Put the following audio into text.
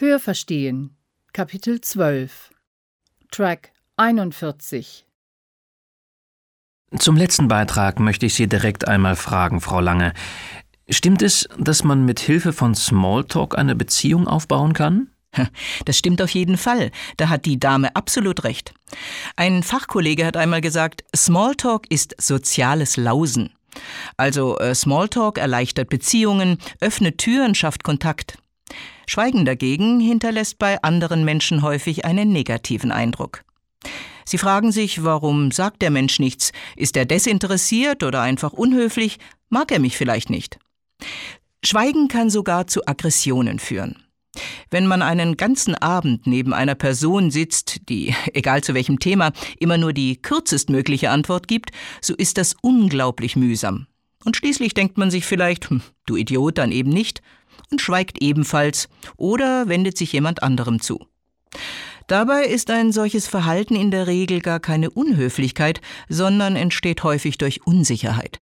Hörverstehen Kapitel 12 Track 41 Zum letzten Beitrag möchte ich Sie direkt einmal fragen, Frau Lange. Stimmt es, dass man mit Hilfe von Smalltalk eine Beziehung aufbauen kann? Das stimmt auf jeden Fall. Da hat die Dame absolut recht. Ein Fachkollege hat einmal gesagt, Smalltalk ist soziales Lausen. Also äh, Smalltalk erleichtert Beziehungen, öffnet Türen, schafft Kontakt. Schweigen dagegen hinterlässt bei anderen Menschen häufig einen negativen Eindruck. Sie fragen sich, warum sagt der Mensch nichts? Ist er desinteressiert oder einfach unhöflich? Mag er mich vielleicht nicht? Schweigen kann sogar zu Aggressionen führen. Wenn man einen ganzen Abend neben einer Person sitzt, die, egal zu welchem Thema, immer nur die kürzestmögliche Antwort gibt, so ist das unglaublich mühsam. Und schließlich denkt man sich vielleicht, hm, du Idiot, dann eben nicht, und schweigt ebenfalls oder wendet sich jemand anderem zu. Dabei ist ein solches Verhalten in der Regel gar keine Unhöflichkeit, sondern entsteht häufig durch Unsicherheit.